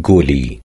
قولي.